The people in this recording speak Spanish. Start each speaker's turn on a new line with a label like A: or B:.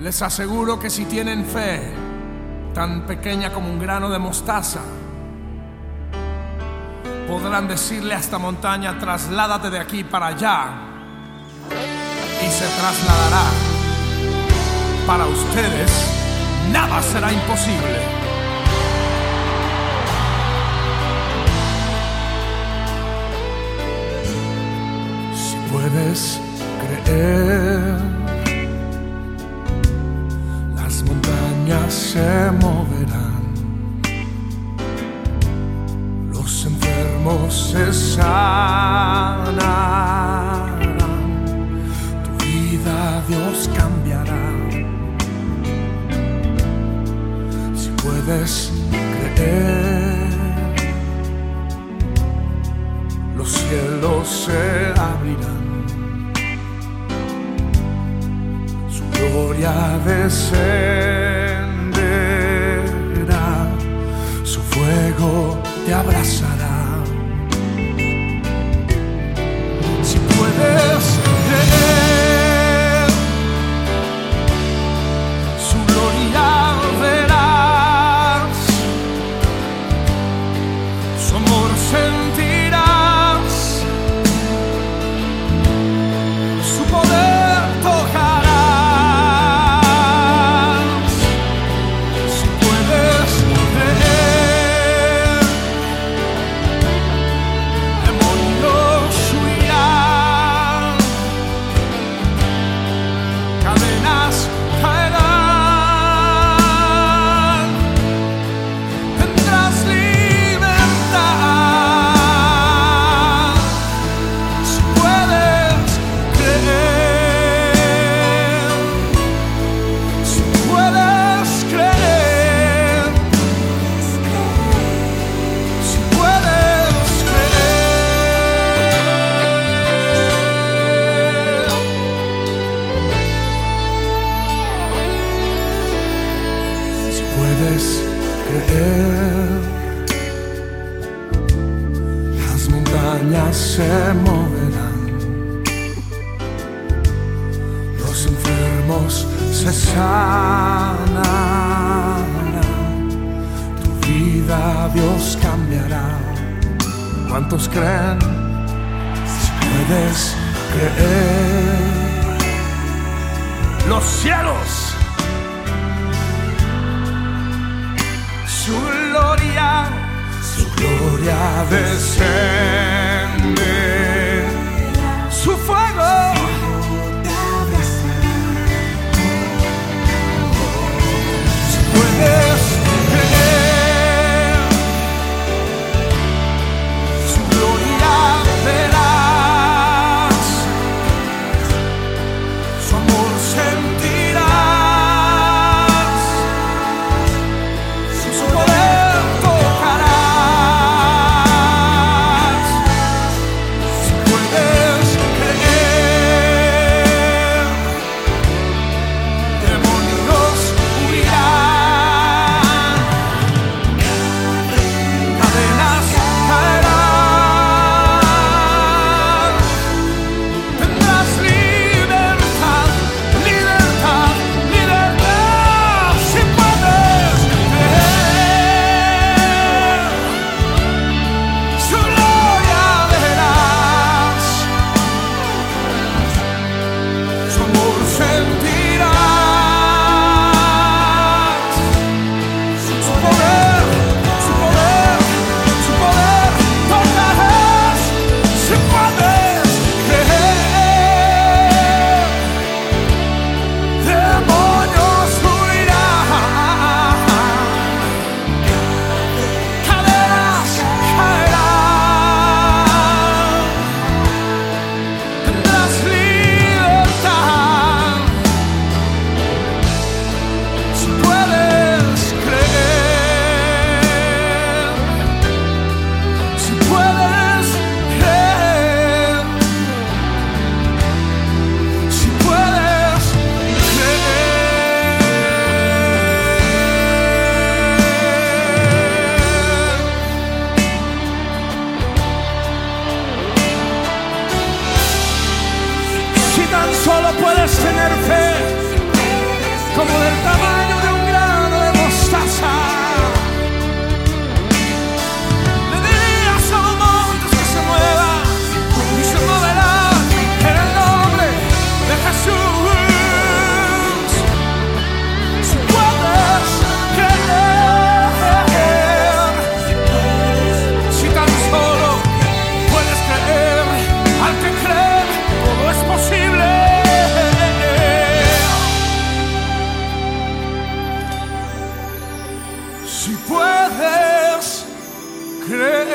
A: Les aseguro que si tienen fe, tan pequeña como un grano de mostaza, podrán decirle a esta montaña, trasládate de aquí para allá, y se trasladará. Para ustedes, nada será imposible. Si puedes gloria descenderá, su fuego te abrazará. Puedes creer, las montañas se moverán, los enfermos se sanarán, tu vida Dios cambiará. ¿Cuántos creen? Si puedes creer, los cielos su gloria, su gloria descende, Si puedes creer.